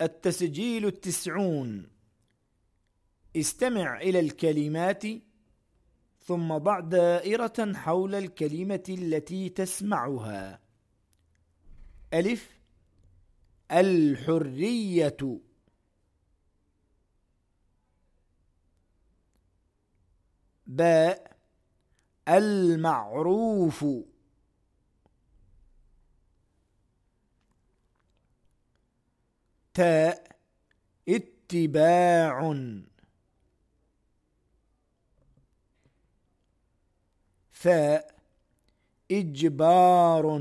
التسجيل التسعون. استمع إلى الكلمات ثم ضع دائرة حول الكلمة التي تسمعها. ألف. الحرية. باء. المعروف. تاء اتباع. ثاء إجبار.